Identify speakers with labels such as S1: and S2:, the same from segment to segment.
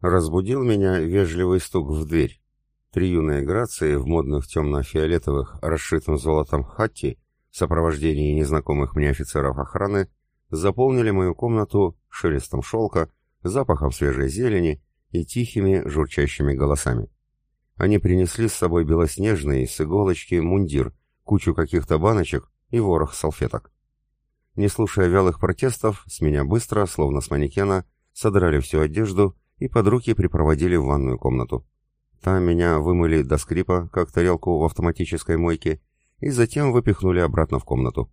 S1: Разбудил меня вежливый стук в дверь. Три юные грации в модных темно-фиолетовых, расшитым золотом хатти, в сопровождении незнакомых мне офицеров охраны, заполнили мою комнату шелестом шелка, запахом свежей зелени и тихими журчащими голосами. Они принесли с собой белоснежный с иголочки мундир, кучу каких-то баночек и ворох салфеток. Не слушая вялых протестов, с меня быстро, словно с манекена, содрали всю одежду и под руки припроводили в ванную комнату. Там меня вымыли до скрипа, как тарелку в автоматической мойке, и затем выпихнули обратно в комнату.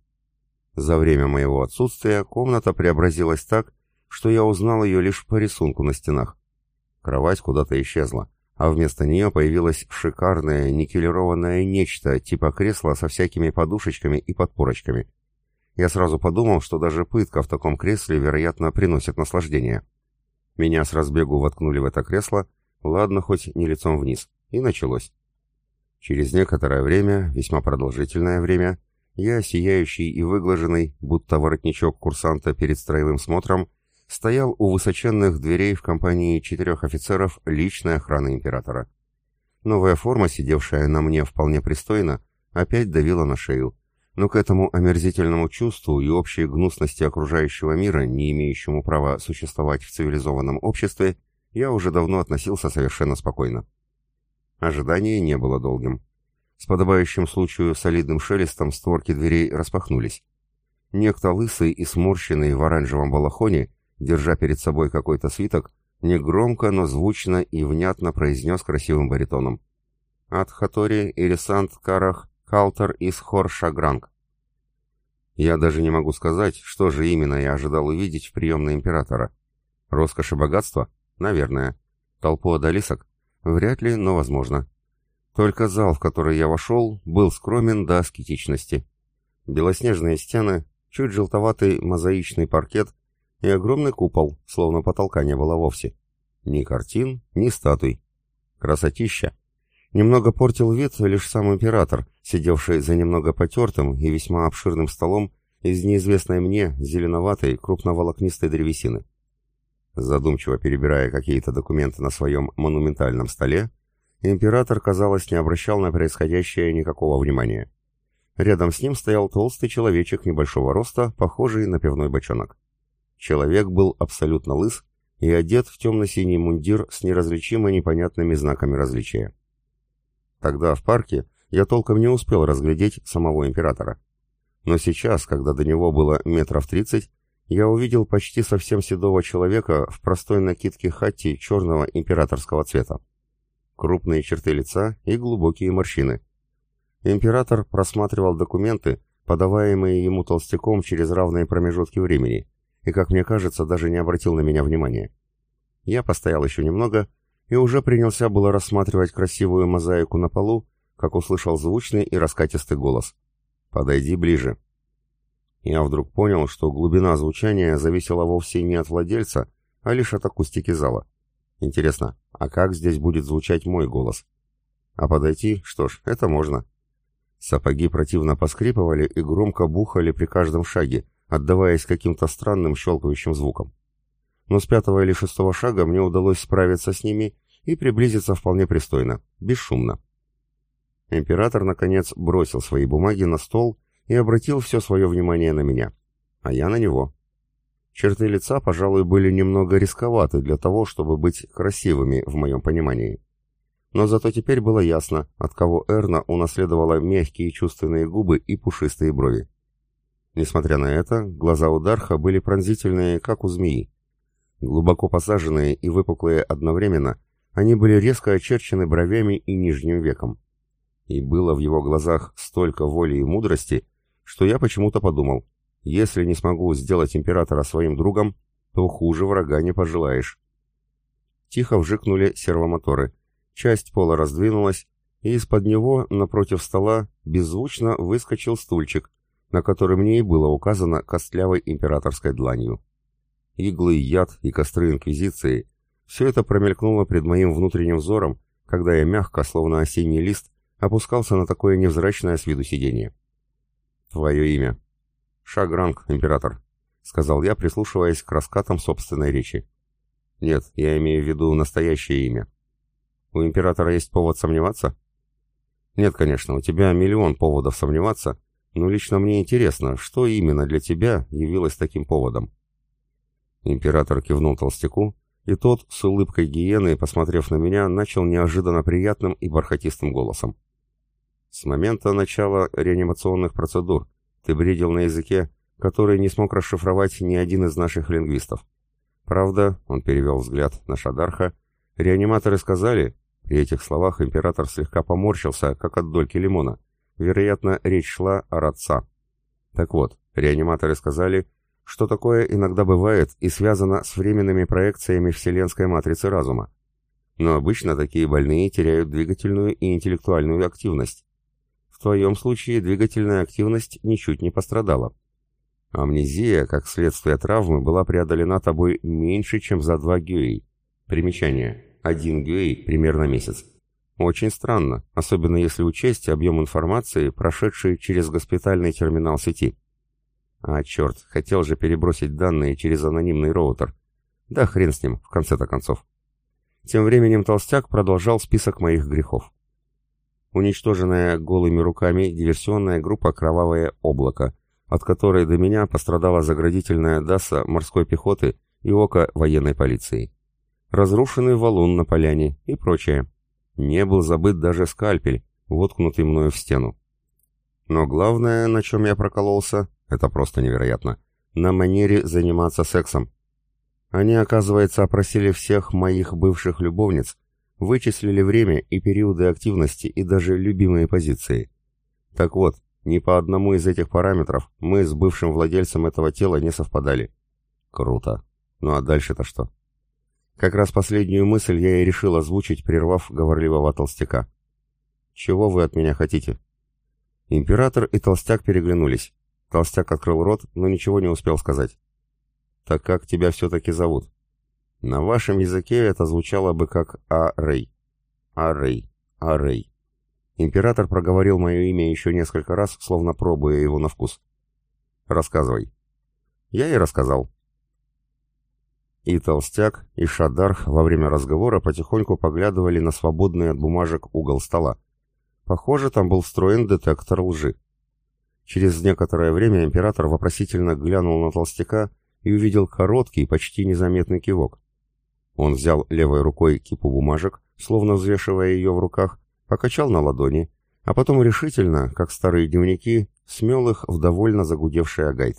S1: За время моего отсутствия комната преобразилась так, что я узнал ее лишь по рисунку на стенах. Кровать куда-то исчезла, а вместо нее появилось шикарное никелированное нечто типа кресла со всякими подушечками и подпорочками. Я сразу подумал, что даже пытка в таком кресле, вероятно, приносит наслаждение. Меня с разбегу воткнули в это кресло, ладно, хоть не лицом вниз, и началось. Через некоторое время, весьма продолжительное время, я, сияющий и выглаженный, будто воротничок курсанта перед строевым смотром, стоял у высоченных дверей в компании четырех офицеров личной охраны императора. Новая форма, сидевшая на мне вполне пристойно, опять давила на шею, но к этому омерзительному чувству и общей гнусности окружающего мира, не имеющему права существовать в цивилизованном обществе, я уже давно относился совершенно спокойно. Ожидание не было долгим. С подобающим случаю солидным шелестом створки дверей распахнулись. Некто лысый и сморщенный в оранжевом балахоне, держа перед собой какой-то свиток, негромко, но звучно и внятно произнес красивым баритоном. «От Хатори Ирисант Карах Калтер из Хор-Шагранг». Я даже не могу сказать, что же именно я ожидал увидеть в приемной императора. Роскошь и богатство? Наверное. Толпу одолисок? Вряд ли, но возможно. Только зал, в который я вошел, был скромен до аскетичности. Белоснежные стены, чуть желтоватый мозаичный паркет и огромный купол, словно потолка не было вовсе. Ни картин, ни статуй. Красотища. Немного портил вид лишь сам император, сидевший за немного потертым и весьма обширным столом из неизвестной мне зеленоватой крупноволокнистой древесины. Задумчиво перебирая какие-то документы на своем монументальном столе, император, казалось, не обращал на происходящее никакого внимания. Рядом с ним стоял толстый человечек небольшого роста, похожий на пивной бочонок. Человек был абсолютно лыс и одет в темно-синий мундир с неразличимо непонятными знаками различия. Тогда в парке я толком не успел разглядеть самого императора. Но сейчас, когда до него было метров тридцать, я увидел почти совсем седого человека в простой накидке хатти черного императорского цвета. Крупные черты лица и глубокие морщины. Император просматривал документы, подаваемые ему толстяком через равные промежутки времени, и, как мне кажется, даже не обратил на меня внимания. Я постоял еще немного и уже принялся было рассматривать красивую мозаику на полу, как услышал звучный и раскатистый голос. «Подойди ближе». Я вдруг понял, что глубина звучания зависела вовсе не от владельца, а лишь от акустики зала. Интересно, а как здесь будет звучать мой голос? А подойти, что ж, это можно. Сапоги противно поскрипывали и громко бухали при каждом шаге, отдаваясь каким-то странным щелкающим звуком. Но с пятого или шестого шага мне удалось справиться с ними и приблизиться вполне пристойно, бесшумно. Император, наконец, бросил свои бумаги на стол и обратил все свое внимание на меня, а я на него. Черты лица, пожалуй, были немного рисковаты для того, чтобы быть красивыми в моем понимании. Но зато теперь было ясно, от кого Эрна унаследовала мягкие чувственные губы и пушистые брови. Несмотря на это, глаза у Дарха были пронзительные, как у змеи. Глубоко посаженные и выпуклые одновременно, они были резко очерчены бровями и нижним веком. И было в его глазах столько воли и мудрости, что я почему-то подумал, если не смогу сделать императора своим другом, то хуже врага не пожелаешь. Тихо вжикнули сервомоторы. Часть пола раздвинулась, и из-под него, напротив стола, беззвучно выскочил стульчик, на который мне и было указано костлявой императорской дланью. Иглы, яд и костры Инквизиции — все это промелькнуло пред моим внутренним взором, когда я мягко, словно осенний лист, опускался на такое невзрачное с виду сиденье. «Твое имя?» «Шагранг, император», — сказал я, прислушиваясь к раскатам собственной речи. Нет, я имею в виду настоящее имя. У императора есть повод сомневаться? Нет, конечно, у тебя миллион поводов сомневаться, но лично мне интересно, что именно для тебя явилось таким поводом. Император кивнул толстяку, и тот, с улыбкой гиены, посмотрев на меня, начал неожиданно приятным и бархатистым голосом. С момента начала реанимационных процедур ты бредил на языке, который не смог расшифровать ни один из наших лингвистов. Правда, он перевел взгляд на Шадарха, реаниматоры сказали, при этих словах император слегка поморщился, как от дольки лимона. Вероятно, речь шла о родца. Так вот, реаниматоры сказали, что такое иногда бывает и связано с временными проекциями вселенской матрицы разума. Но обычно такие больные теряют двигательную и интеллектуальную активность. В твоем случае двигательная активность ничуть не пострадала. Амнезия, как следствие травмы, была преодолена тобой меньше, чем за два гюэй. Примечание. Один гюэй примерно месяц. Очень странно, особенно если учесть объем информации, прошедший через госпитальный терминал сети. А, черт, хотел же перебросить данные через анонимный роутер. Да хрен с ним, в конце-то концов. Тем временем Толстяк продолжал список моих грехов. Уничтоженная голыми руками диверсионная группа «Кровавое облако», от которой до меня пострадала заградительная ДАСа морской пехоты и око военной полиции. Разрушенный валун на поляне и прочее. Не был забыт даже скальпель, воткнутый мною в стену. Но главное, на чем я прокололся, это просто невероятно, на манере заниматься сексом. Они, оказывается, опросили всех моих бывших любовниц, вычислили время и периоды активности и даже любимые позиции. Так вот, ни по одному из этих параметров мы с бывшим владельцем этого тела не совпадали. Круто. Ну а дальше-то что? Как раз последнюю мысль я и решил озвучить, прервав говорливого толстяка. «Чего вы от меня хотите?» Император и толстяк переглянулись. Толстяк открыл рот, но ничего не успел сказать. «Так как тебя все-таки зовут?» «На вашем языке это звучало бы как А-Рей». А-Рей. А-Рей. Император проговорил мое имя еще несколько раз, словно пробуя его на вкус. «Рассказывай». Я и рассказал. И Толстяк, и Шадарх во время разговора потихоньку поглядывали на свободный от бумажек угол стола. Похоже, там был встроен детектор лжи. Через некоторое время император вопросительно глянул на Толстяка и увидел короткий, почти незаметный кивок. Он взял левой рукой кипу бумажек, словно взвешивая ее в руках, покачал на ладони, а потом решительно, как старые дневники, смел их в довольно загудевший агайт.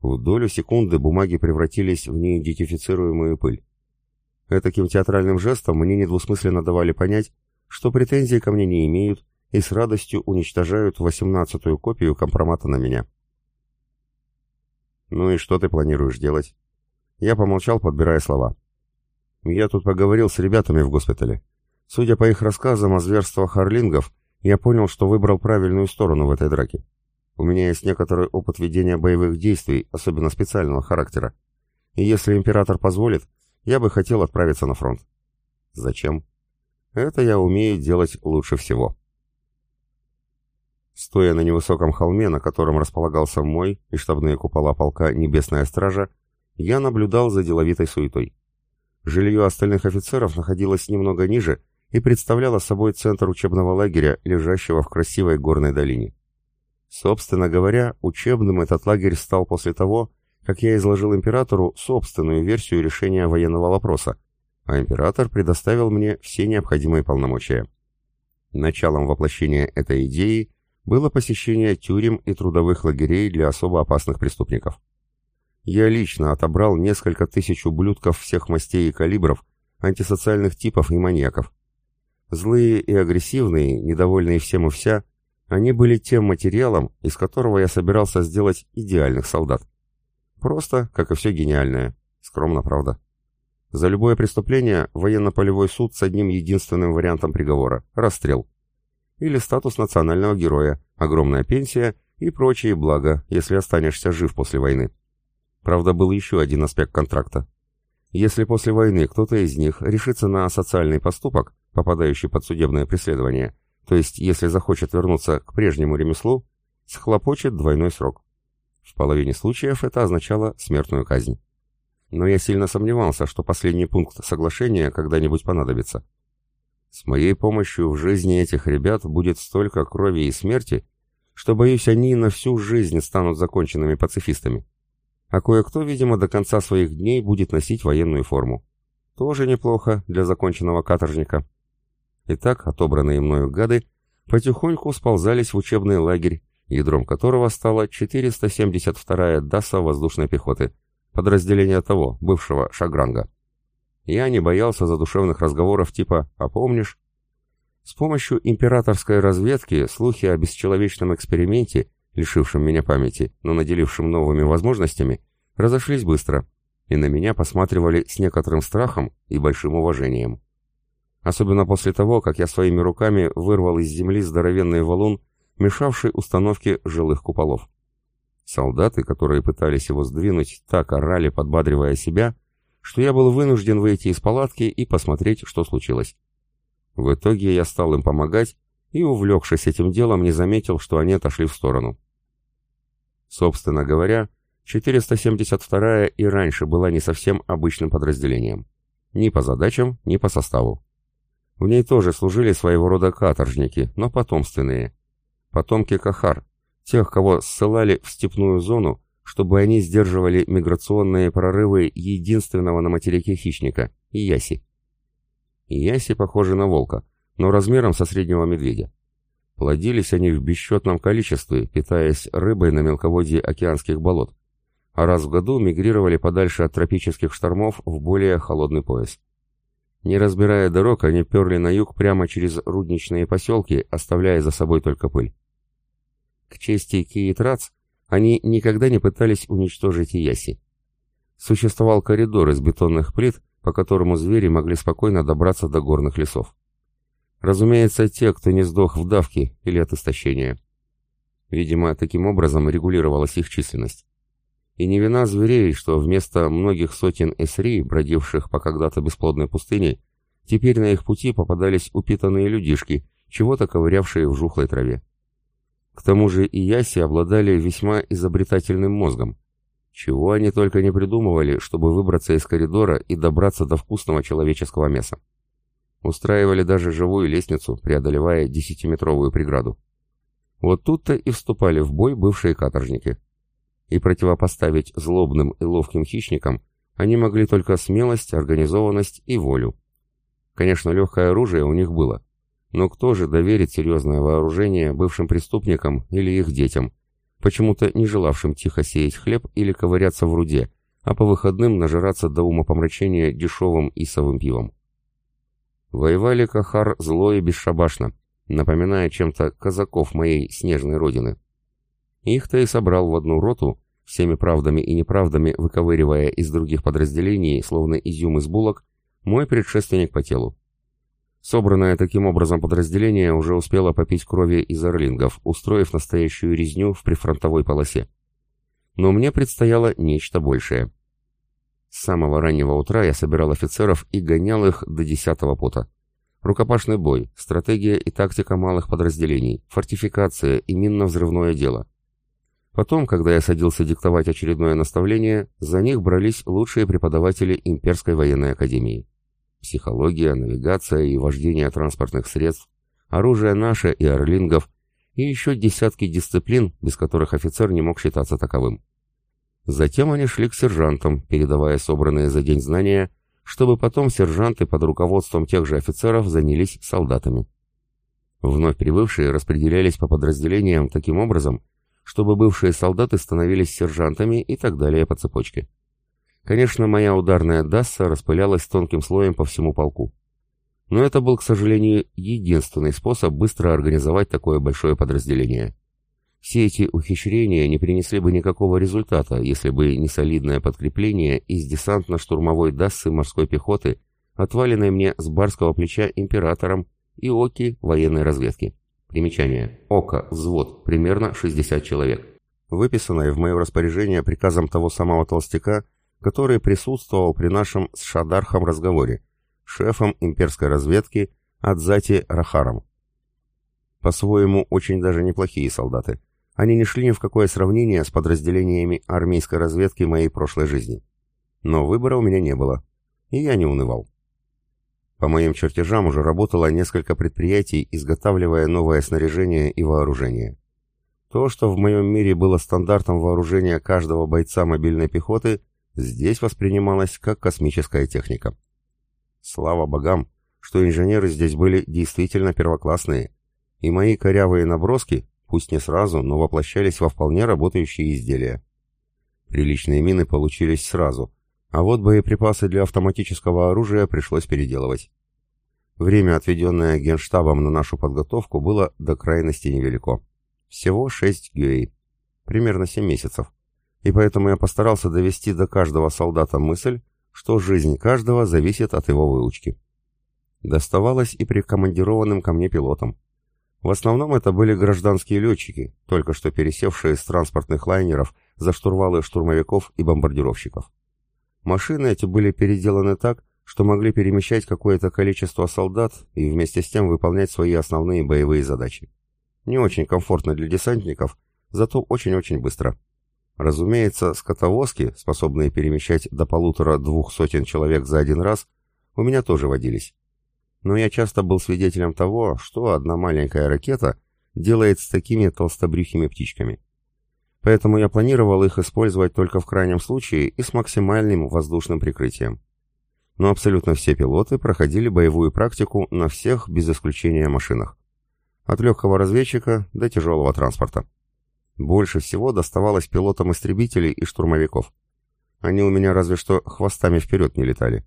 S1: В долю секунды бумаги превратились в неидентифицируемую пыль. Этаким театральным жестом мне недвусмысленно давали понять, что претензий ко мне не имеют и с радостью уничтожают восемнадцатую копию компромата на меня. «Ну и что ты планируешь делать?» Я помолчал, подбирая слова. «Я тут поговорил с ребятами в госпитале. Судя по их рассказам о зверствах харлингов, я понял, что выбрал правильную сторону в этой драке. У меня есть некоторый опыт ведения боевых действий, особенно специального характера. И если император позволит, я бы хотел отправиться на фронт. Зачем? Это я умею делать лучше всего. Стоя на невысоком холме, на котором располагался мой и штабные купола полка «Небесная стража», я наблюдал за деловитой суетой. Жилье остальных офицеров находилось немного ниже и представляло собой центр учебного лагеря, лежащего в красивой горной долине. Собственно говоря, учебным этот лагерь стал после того, как я изложил императору собственную версию решения военного вопроса, а император предоставил мне все необходимые полномочия. Началом воплощения этой идеи было посещение тюрем и трудовых лагерей для особо опасных преступников. Я лично отобрал несколько тысяч ублюдков всех мастей и калибров, антисоциальных типов и маньяков. Злые и агрессивные, недовольные всем и вся, они были тем материалом, из которого я собирался сделать идеальных солдат. Просто, как и все гениальное. Скромно, правда. За любое преступление военно-полевой суд с одним единственным вариантом приговора – расстрел. Или статус национального героя, огромная пенсия и прочие блага, если останешься жив после войны. Правда, был еще один аспект контракта. Если после войны кто-то из них решится на социальный поступок, попадающий под судебное преследование, то есть если захочет вернуться к прежнему ремеслу, схлопочет двойной срок. В половине случаев это означало смертную казнь. но я сильно сомневался, что последний пункт соглашения когда-нибудь понадобится. С моей помощью в жизни этих ребят будет столько крови и смерти, что, боюсь, они на всю жизнь станут законченными пацифистами. А кое-кто, видимо, до конца своих дней будет носить военную форму. Тоже неплохо для законченного каторжника. Итак, отобранные мною гады потихоньку сползались в учебный лагерь, ядром которого стала 472-я ДАСа воздушной пехоты, подразделение того, бывшего Шагранга. Я не боялся задушевных разговоров типа «А помнишь?». С помощью императорской разведки слухи о бесчеловечном эксперименте, лишившем меня памяти, но наделившем новыми возможностями, разошлись быстро, и на меня посматривали с некоторым страхом и большим уважением. Особенно после того, как я своими руками вырвал из земли здоровенный валун, мешавший установке жилых куполов. Солдаты, которые пытались его сдвинуть, так орали, подбадривая себя, что я был вынужден выйти из палатки и посмотреть, что случилось. В итоге я стал им помогать и, увлекшись этим делом, не заметил, что они отошли в сторону. Собственно говоря, 472-я и раньше была не совсем обычным подразделением. Ни по задачам, ни по составу. В ней тоже служили своего рода каторжники, но потомственные. Потомки Кахар, тех, кого ссылали в степную зону чтобы они сдерживали миграционные прорывы единственного на материке хищника – Ияси. Ияси похожи на волка, но размером со среднего медведя. Плодились они в бесчетном количестве, питаясь рыбой на мелководье океанских болот, а раз в году мигрировали подальше от тропических штормов в более холодный пояс. Не разбирая дорог, они перли на юг прямо через рудничные поселки, оставляя за собой только пыль. К чести Киитрац они никогда не пытались уничтожить Ияси. Существовал коридор из бетонных плит, по которому звери могли спокойно добраться до горных лесов. Разумеется, те, кто не сдох в давке или от истощения. Видимо, таким образом регулировалась их численность. И не вина зверей, что вместо многих сотен эсри, бродивших по когда-то бесплодной пустыне, теперь на их пути попадались упитанные людишки, чего-то ковырявшие в жухлой траве. К тому же и Яси обладали весьма изобретательным мозгом. Чего они только не придумывали, чтобы выбраться из коридора и добраться до вкусного человеческого мяса. Устраивали даже живую лестницу, преодолевая десятиметровую преграду. Вот тут-то и вступали в бой бывшие каторжники. И противопоставить злобным и ловким хищникам они могли только смелость, организованность и волю. Конечно, легкое оружие у них было, но кто же доверит серьезное вооружение бывшим преступникам или их детям, почему-то не желавшим тихо сеять хлеб или ковыряться в руде, а по выходным нажираться до умопомрачения дешевым исовым пивом? Воевали Кахар зло и бесшабашно, напоминая чем-то казаков моей снежной родины. Их-то и собрал в одну роту, всеми правдами и неправдами выковыривая из других подразделений, словно изюм из булок, мой предшественник по телу. Собранное таким образом подразделение уже успело попить крови из орлингов, устроив настоящую резню в прифронтовой полосе. Но мне предстояло нечто большее. С самого раннего утра я собирал офицеров и гонял их до десятого пота. Рукопашный бой, стратегия и тактика малых подразделений, фортификация и минно-взрывное дело. Потом, когда я садился диктовать очередное наставление, за них брались лучшие преподаватели Имперской военной академии психология, навигация и вождение транспортных средств, оружие наше и орлингов, и еще десятки дисциплин, без которых офицер не мог считаться таковым. Затем они шли к сержантам, передавая собранные за день знания, чтобы потом сержанты под руководством тех же офицеров занялись солдатами. Вновь прибывшие распределялись по подразделениям таким образом, чтобы бывшие солдаты становились сержантами и так далее по цепочке. Конечно, моя ударная Дасса распылялась тонким слоем по всему полку. Но это был, к сожалению, единственный способ быстро организовать такое большое подразделение. Все эти ухищрения не принесли бы никакого результата, если бы не солидное подкрепление из десантно-штурмовой Дассы морской пехоты, отваленной мне с барского плеча императором и ОКИ военной разведки. Примечание. ОКА, взвод, примерно 60 человек. Выписанное в мое распоряжение приказом того самого толстяка, который присутствовал при нашем с Шадархом разговоре, шефом имперской разведки Адзати Рахаром. По-своему, очень даже неплохие солдаты. Они не шли ни в какое сравнение с подразделениями армейской разведки моей прошлой жизни. Но выбора у меня не было, и я не унывал. По моим чертежам уже работало несколько предприятий, изготавливая новое снаряжение и вооружение. То, что в моем мире было стандартом вооружения каждого бойца мобильной пехоты, здесь воспринималось как космическая техника. Слава богам, что инженеры здесь были действительно первоклассные, и мои корявые наброски, пусть не сразу, но воплощались во вполне работающие изделия. Приличные мины получились сразу, а вот боеприпасы для автоматического оружия пришлось переделывать. Время, отведенное генштабом на нашу подготовку, было до крайности невелико. Всего 6 гюэй, примерно 7 месяцев. И поэтому я постарался довести до каждого солдата мысль, что жизнь каждого зависит от его выучки. Доставалось и прикомандированным ко мне пилотам. В основном это были гражданские летчики, только что пересевшие с транспортных лайнеров за штурвалы штурмовиков и бомбардировщиков. Машины эти были переделаны так, что могли перемещать какое-то количество солдат и вместе с тем выполнять свои основные боевые задачи. Не очень комфортно для десантников, зато очень-очень быстро. Разумеется, скотовозки, способные перемещать до полутора-двух сотен человек за один раз, у меня тоже водились. Но я часто был свидетелем того, что одна маленькая ракета делает с такими толстобрюхими птичками. Поэтому я планировал их использовать только в крайнем случае и с максимальным воздушным прикрытием но абсолютно все пилоты проходили боевую практику на всех, без исключения машинах. От легкого разведчика до тяжелого транспорта. Больше всего доставалось пилотам истребителей и штурмовиков. Они у меня разве что хвостами вперед не летали.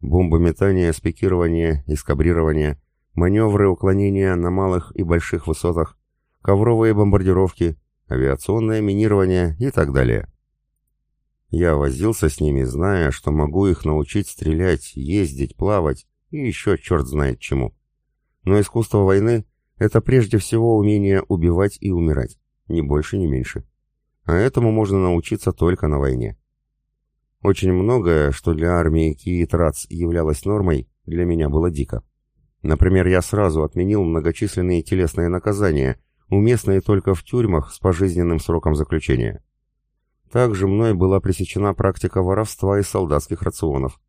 S1: Бомбометание, спикирование, эскабрирование, маневры уклонения на малых и больших высотах, ковровые бомбардировки, авиационное минирование и так далее. Я возился с ними, зная, что могу их научить стрелять, ездить, плавать и еще черт знает чему. Но искусство войны — это прежде всего умение убивать и умирать, ни больше, ни меньше. А этому можно научиться только на войне. Очень многое, что для армии Киит-Рац являлось нормой, для меня было дико. Например, я сразу отменил многочисленные телесные наказания, уместные только в тюрьмах с пожизненным сроком заключения. Также мной была пресечена практика воровства из солдатских рационов.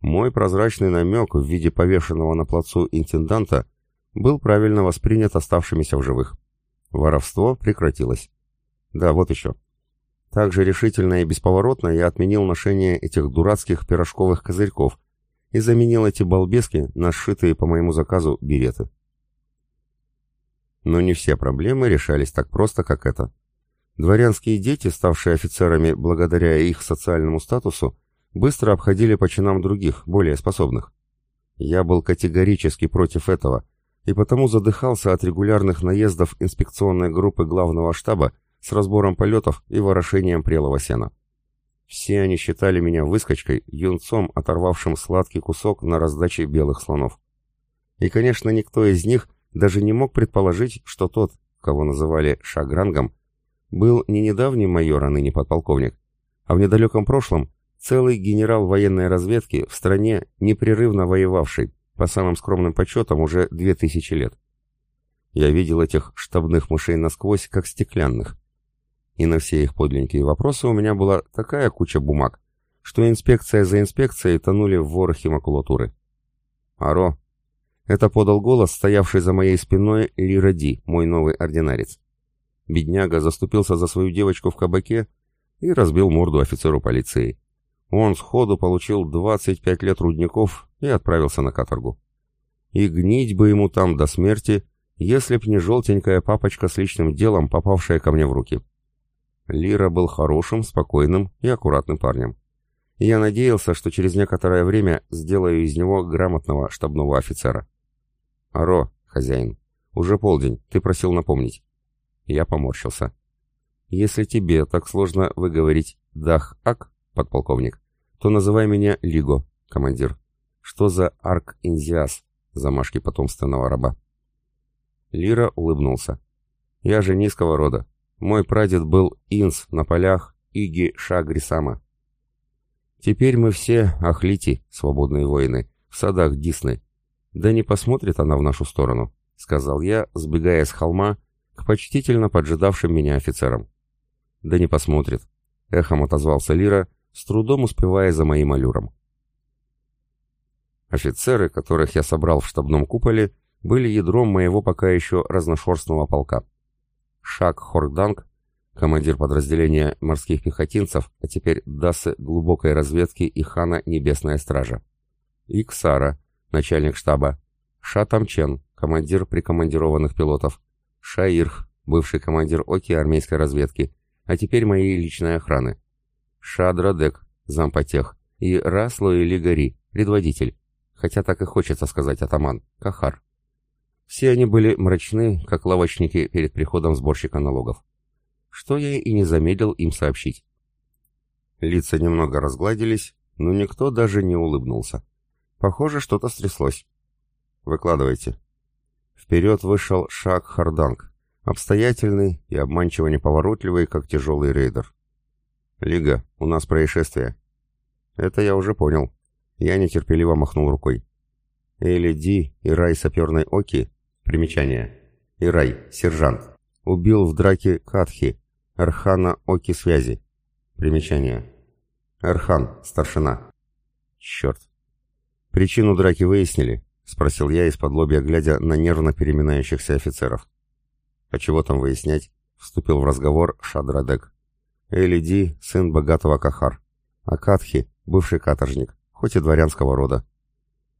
S1: Мой прозрачный намек в виде повешенного на плацу интенданта был правильно воспринят оставшимися в живых. Воровство прекратилось. Да, вот еще. Также решительно и бесповоротно я отменил ношение этих дурацких пирожковых козырьков и заменил эти балбески на сшитые по моему заказу береты. Но не все проблемы решались так просто, как это. Дворянские дети, ставшие офицерами благодаря их социальному статусу, быстро обходили по чинам других, более способных. Я был категорически против этого, и потому задыхался от регулярных наездов инспекционной группы главного штаба с разбором полетов и ворошением прелого сена. Все они считали меня выскочкой, юнцом, оторвавшим сладкий кусок на раздаче белых слонов. И, конечно, никто из них даже не мог предположить, что тот, кого называли шагрангом, был не недавний майор, а ныне подполковник, а в недалеком прошлом целый генерал военной разведки в стране, непрерывно воевавший, по самым скромным подсчетам, уже две тысячи лет. Я видел этих штабных мышей насквозь, как стеклянных. И на все их подлинные вопросы у меня была такая куча бумаг, что инспекция за инспекцией тонули в ворохе макулатуры. «Аро!» Это подал голос, стоявший за моей спиной Лира Ди, мой новый ординарец. Бедняга заступился за свою девочку в кабаке и разбил морду офицеру полиции. Он сходу получил 25 лет рудников и отправился на каторгу. И гнить бы ему там до смерти, если б не желтенькая папочка с личным делом, попавшая ко мне в руки. Лира был хорошим, спокойным и аккуратным парнем. Я надеялся, что через некоторое время сделаю из него грамотного штабного офицера. «Аро, хозяин, уже полдень, ты просил напомнить». Я поморщился. «Если тебе так сложно выговорить «дах-ак», подполковник, то называй меня Лиго, командир. Что за арк-инзиас, замашки потомственного раба?» Лира улыбнулся. «Я же низкого рода. Мой прадед был инс на полях Иги Шагрисама. Теперь мы все ахлити, свободные воины, в садах Дисны. Да не посмотрит она в нашу сторону», — сказал я, сбегая с холма к почтительно поджидавшим меня офицерам. «Да не посмотрит», — эхом отозвался Лира, с трудом успевая за моим аллюром. Офицеры, которых я собрал в штабном куполе, были ядром моего пока еще разношерстного полка. Шак Хорданг, командир подразделения морских пехотинцев, а теперь Дасы глубокой разведки и хана Небесная Стража. Иксара, начальник штаба. Ша Тамчен, командир прикомандированных пилотов. Шаирх, бывший командир ОКИ армейской разведки, а теперь моей личной охраны. Шадрадек, зампотех. И Расло Лигари, предводитель. Хотя так и хочется сказать атаман, Кахар. Все они были мрачны, как лавочники перед приходом сборщика налогов. Что я и не замедлил им сообщить. Лица немного разгладились, но никто даже не улыбнулся. Похоже, что-то стряслось. Выкладывайте. Вперед вышел Шаг Харданг, обстоятельный и обманчиво неповоротливый, как тяжелый рейдер. «Лига, у нас происшествие». «Это я уже понял». Я нетерпеливо махнул рукой. Эли Ди и Рай саперной Оки Примечание. Ирай, сержант. Убил в драке Катхи, Архана Оки связи. Примечание. Архан, старшина. Черт. Причину драки выяснили? Спросил я из-под лобья, глядя на нервно переминающихся офицеров. А чего там выяснять? Вступил в разговор Шадрадек. Эли Ди, сын богатого Кахар. А Катхи, бывший каторжник, хоть и дворянского рода.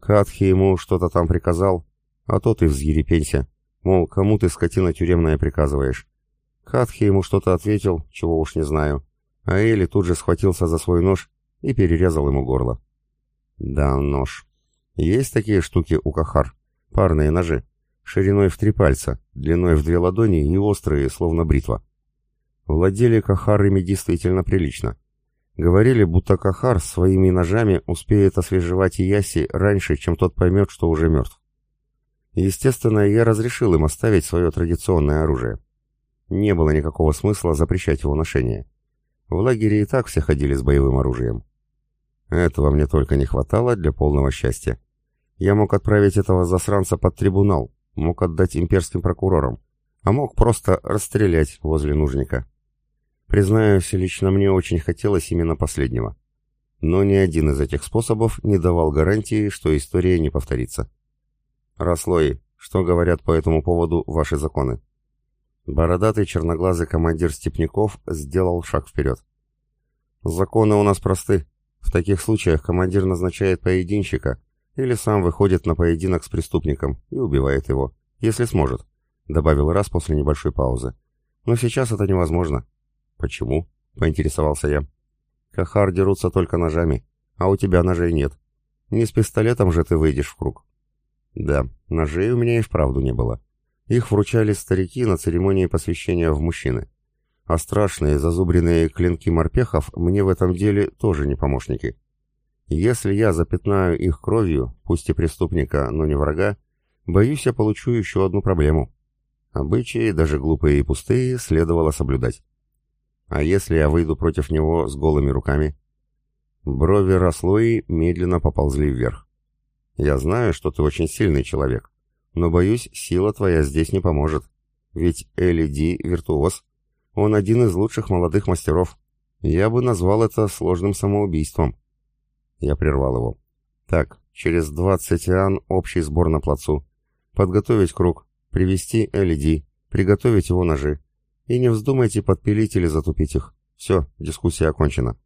S1: Катхи ему что-то там приказал, а тот и взъерепенься. Мол, кому ты, скотина тюремная, приказываешь? Катхи ему что-то ответил, чего уж не знаю. А Эли тут же схватился за свой нож и перерезал ему горло. Да, нож. Есть такие штуки у кахар. Парные ножи. Шириной в три пальца, длиной в две ладони и острые, словно бритва. Владели кахар ими действительно прилично. Говорили, будто кахар своими ножами успеет освежевать Ияси раньше, чем тот поймет, что уже мертв. Естественно, я разрешил им оставить свое традиционное оружие. Не было никакого смысла запрещать его ношение. В лагере и так все ходили с боевым оружием. Этого мне только не хватало для полного счастья. Я мог отправить этого засранца под трибунал, мог отдать имперским прокурорам, а мог просто расстрелять возле нужника. Признаюсь, лично мне очень хотелось именно последнего. Но ни один из этих способов не давал гарантии, что история не повторится. «Рослой, что говорят по этому поводу ваши законы?» Бородатый черноглазый командир Степняков сделал шаг вперед. «Законы у нас просты. В таких случаях командир назначает поединщика или сам выходит на поединок с преступником и убивает его, если сможет», добавил раз после небольшой паузы. «Но сейчас это невозможно». «Почему?» — поинтересовался я. «Кахар дерутся только ножами, а у тебя ножей нет. Не с пистолетом же ты выйдешь в круг». Да, ножей у меня и вправду не было. Их вручали старики на церемонии посвящения в мужчины. А страшные зазубренные клинки морпехов мне в этом деле тоже не помощники. Если я запятнаю их кровью, пусть и преступника, но не врага, боюсь, я получу еще одну проблему. Обычаи, даже глупые и пустые, следовало соблюдать. А если я выйду против него с голыми руками? Брови Рослои медленно поползли вверх. Я знаю, что ты очень сильный человек, но, боюсь, сила твоя здесь не поможет. Ведь Элли Ди — виртуоз. Он один из лучших молодых мастеров. Я бы назвал это сложным самоубийством. Я прервал его. Так, через двадцать ан общий сбор на плацу. Подготовить круг, привести Элли Ди, приготовить его ножи. И не вздумайте подпилить или затупить их. Все, дискуссия окончена.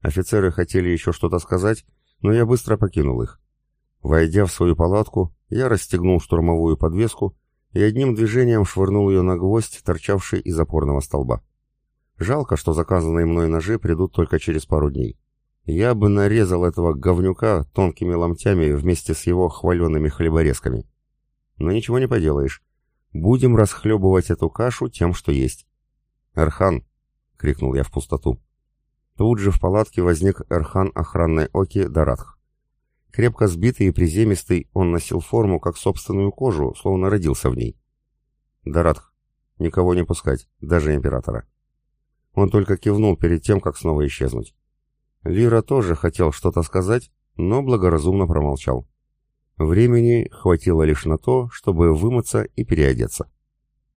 S1: Офицеры хотели еще что-то сказать, но я быстро покинул их. Войдя в свою палатку, я расстегнул штурмовую подвеску и одним движением швырнул ее на гвоздь, торчавший из опорного столба. Жалко, что заказанные мной ножи придут только через пару дней. Я бы нарезал этого говнюка тонкими ломтями вместе с его хваленными хлеборезками. Но ничего не поделаешь. Будем расхлебывать эту кашу тем, что есть. «Эрхан!» — крикнул я в пустоту. Тут же в палатке возник Эрхан охранной Оки Даратх. Крепко сбитый и приземистый, он носил форму, как собственную кожу, словно родился в ней. Даратх, никого не пускать, даже императора. Он только кивнул перед тем, как снова исчезнуть. Лира тоже хотел что-то сказать, но благоразумно промолчал. Времени хватило лишь на то, чтобы вымыться и переодеться.